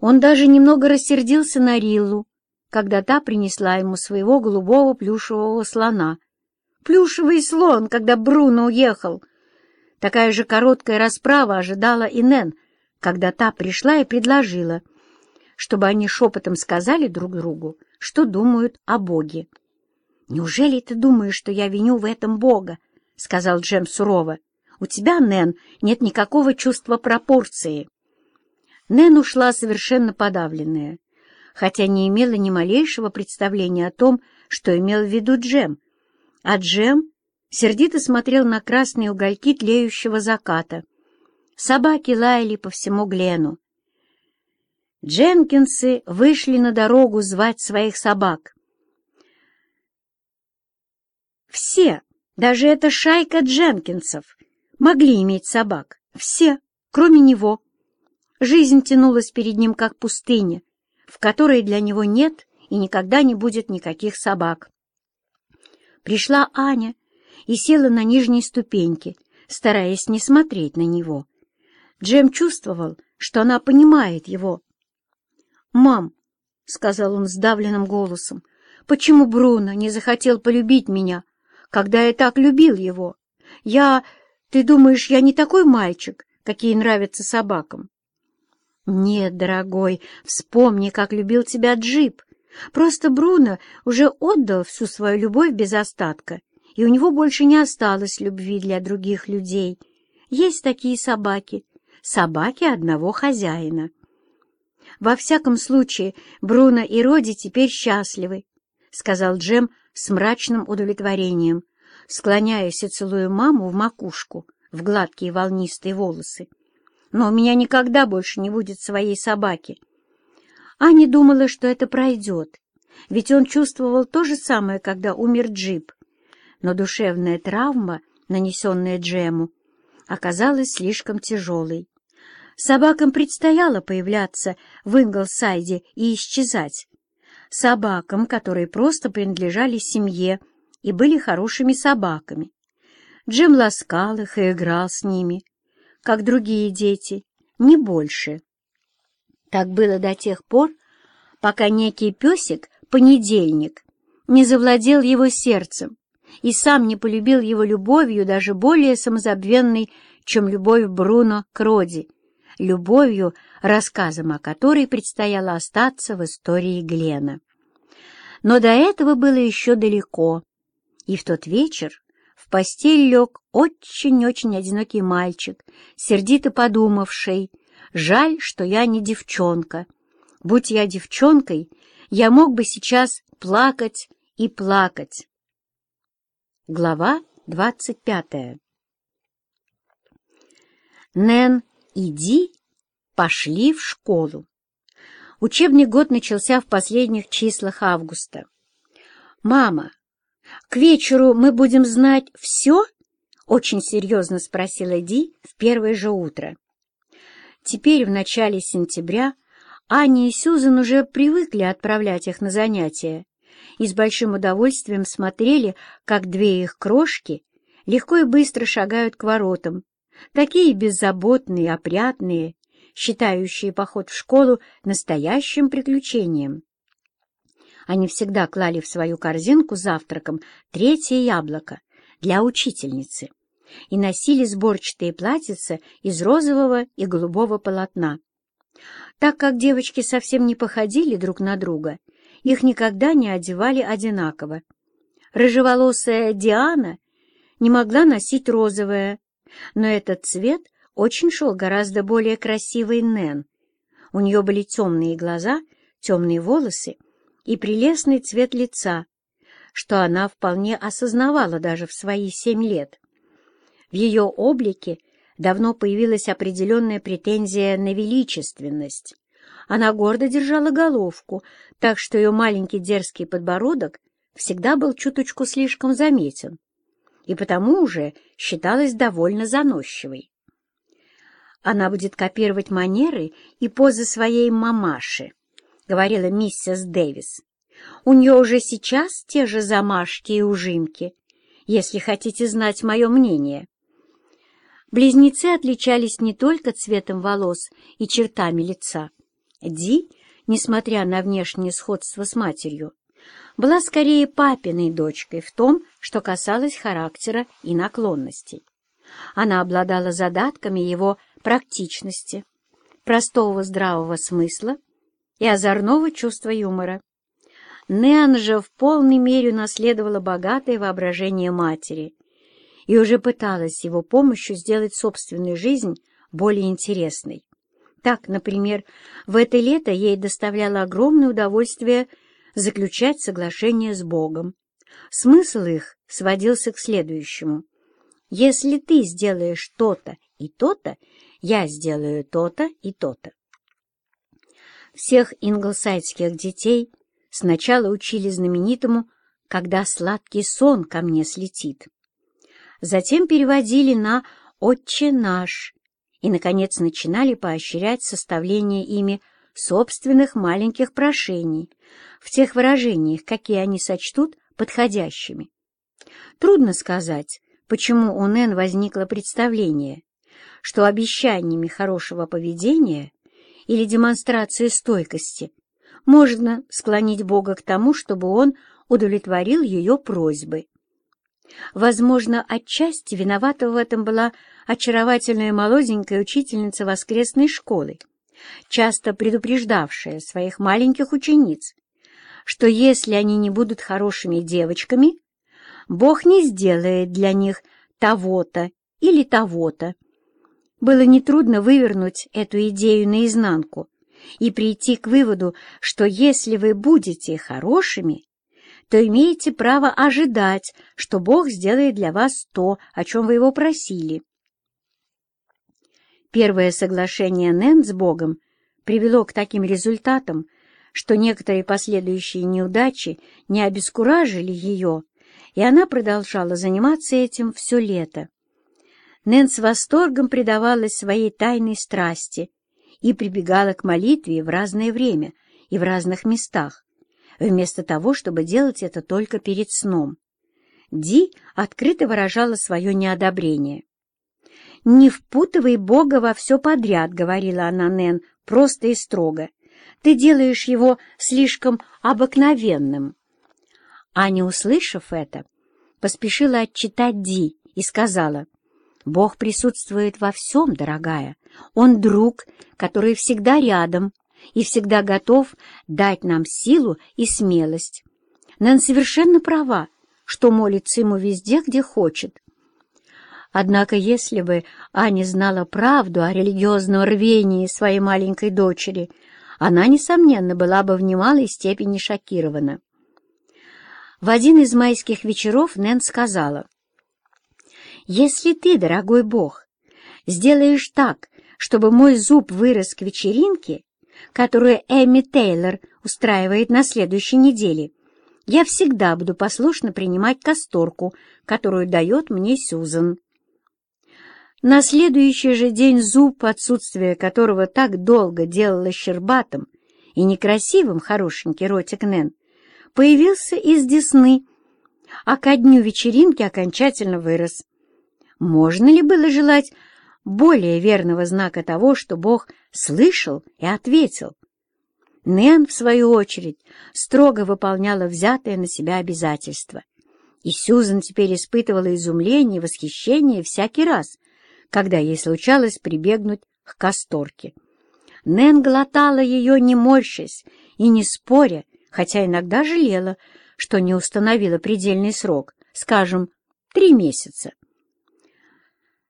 Он даже немного рассердился на Риллу, когда та принесла ему своего голубого плюшевого слона. Плюшевый слон, когда Бруно уехал. Такая же короткая расправа ожидала и Нэн, когда та пришла и предложила, чтобы они шепотом сказали друг другу, что думают о Боге. «Неужели ты думаешь, что я виню в этом Бога?» — сказал Джем сурово. «У тебя, Нэн, нет никакого чувства пропорции». Нэн ушла совершенно подавленная, хотя не имела ни малейшего представления о том, что имел в виду Джем. А Джем сердито смотрел на красные угольки тлеющего заката. Собаки лаяли по всему Глену. Дженкинсы вышли на дорогу звать своих собак. Все, даже эта шайка Дженкинсов, могли иметь собак. Все, кроме него. Жизнь тянулась перед ним как пустыня, в которой для него нет и никогда не будет никаких собак. Пришла Аня и села на нижней ступеньке, стараясь не смотреть на него. Джем чувствовал, что она понимает его. «Мам», — сказал он сдавленным голосом, — «почему Бруно не захотел полюбить меня, когда я так любил его? Я... Ты думаешь, я не такой мальчик, какие нравятся собакам?» «Нет, дорогой, вспомни, как любил тебя Джип. Просто Бруно уже отдал всю свою любовь без остатка, и у него больше не осталось любви для других людей. Есть такие собаки, собаки одного хозяина». «Во всяком случае, Бруно и Роди теперь счастливы», — сказал Джем с мрачным удовлетворением, склоняясь и целуя маму в макушку, в гладкие волнистые волосы но у меня никогда больше не будет своей собаки. Аня думала, что это пройдет, ведь он чувствовал то же самое, когда умер Джип. Но душевная травма, нанесенная Джему, оказалась слишком тяжелой. Собакам предстояло появляться в Инглсайде и исчезать. Собакам, которые просто принадлежали семье и были хорошими собаками. Джем ласкал их и играл с ними, как другие дети, не больше. Так было до тех пор, пока некий песик, понедельник, не завладел его сердцем и сам не полюбил его любовью даже более самозабвенной, чем любовь Бруно к Роди, любовью, рассказом о которой предстояло остаться в истории Глена. Но до этого было еще далеко, и в тот вечер в постель лег очень-очень одинокий мальчик, сердито подумавший, «Жаль, что я не девчонка. Будь я девчонкой, я мог бы сейчас плакать и плакать». Глава двадцать пятая Нэн и Ди пошли в школу. Учебный год начался в последних числах августа. «Мама, к вечеру мы будем знать все?» — очень серьезно спросила Ди в первое же утро. Теперь, в начале сентября, Аня и Сюзан уже привыкли отправлять их на занятия и с большим удовольствием смотрели, как две их крошки легко и быстро шагают к воротам, такие беззаботные, опрятные, считающие поход в школу настоящим приключением. Они всегда клали в свою корзинку завтраком третье яблоко для учительницы и носили сборчатые платьица из розового и голубого полотна. Так как девочки совсем не походили друг на друга, их никогда не одевали одинаково. Рыжеволосая Диана не могла носить розовое, но этот цвет очень шел гораздо более красивой Нэн. У нее были темные глаза, темные волосы и прелестный цвет лица, что она вполне осознавала даже в свои семь лет. В ее облике давно появилась определенная претензия на величественность. Она гордо держала головку, так что ее маленький дерзкий подбородок всегда был чуточку слишком заметен, и потому уже считалась довольно заносчивой. Она будет копировать манеры и позы своей мамаши, говорила миссис Дэвис. «У нее уже сейчас те же замашки и ужимки, если хотите знать мое мнение». Близнецы отличались не только цветом волос и чертами лица, Ди, несмотря на внешнее сходство с матерью, была скорее папиной дочкой в том, что касалось характера и наклонностей. Она обладала задатками его практичности, простого здравого смысла и озорного чувства юмора. Неан же в полной мере наследовала богатое воображение матери и уже пыталась его помощью сделать собственную жизнь более интересной. Так, например, в это лето ей доставляло огромное удовольствие заключать соглашения с Богом. Смысл их сводился к следующему. «Если ты сделаешь то-то и то-то, я сделаю то-то и то-то». Всех инглсайдских детей сначала учили знаменитому «когда сладкий сон ко мне слетит». Затем переводили на «Отче наш» и, наконец, начинали поощрять составление ими собственных маленьких прошений в тех выражениях, какие они сочтут подходящими. Трудно сказать, почему у Нэн возникло представление, что обещаниями хорошего поведения или демонстрации стойкости можно склонить Бога к тому, чтобы Он удовлетворил ее просьбы. Возможно, отчасти виновата в этом была очаровательная молоденькая учительница воскресной школы, часто предупреждавшая своих маленьких учениц, что если они не будут хорошими девочками, Бог не сделает для них того-то или того-то. Было нетрудно вывернуть эту идею наизнанку и прийти к выводу, что если вы будете хорошими, то имеете право ожидать, что Бог сделает для вас то, о чем вы его просили. Первое соглашение Нэн с Богом привело к таким результатам, что некоторые последующие неудачи не обескуражили ее, и она продолжала заниматься этим все лето. Нэн с восторгом предавалась своей тайной страсти и прибегала к молитве в разное время и в разных местах, вместо того, чтобы делать это только перед сном. Ди открыто выражала свое неодобрение. «Не впутывай Бога во все подряд», — говорила она Нэн просто и строго. «Ты делаешь его слишком обыкновенным». Аня, услышав это, поспешила отчитать Ди и сказала, «Бог присутствует во всем, дорогая. Он друг, который всегда рядом и всегда готов дать нам силу и смелость. Нэн совершенно права, что молится ему везде, где хочет. Однако если бы Аня знала правду о религиозном рвении своей маленькой дочери, она, несомненно, была бы в немалой степени шокирована. В один из майских вечеров Нэн сказала, «Если ты, дорогой Бог, сделаешь так, чтобы мой зуб вырос к вечеринке, которую Эми Тейлор устраивает на следующей неделе, я всегда буду послушно принимать касторку, которую дает мне Сюзан». На следующий же день зуб, отсутствие которого так долго делало щербатым и некрасивым хорошенький ротик Нэн, появился из десны, а ко дню вечеринки окончательно вырос. Можно ли было желать более верного знака того, что Бог слышал и ответил? Нэн, в свою очередь, строго выполняла взятое на себя обязательство. И Сюзан теперь испытывала изумление и восхищение всякий раз, когда ей случалось прибегнуть к касторке. Нэн глотала ее, не морщась и не споря, хотя иногда жалела, что не установила предельный срок, скажем, три месяца.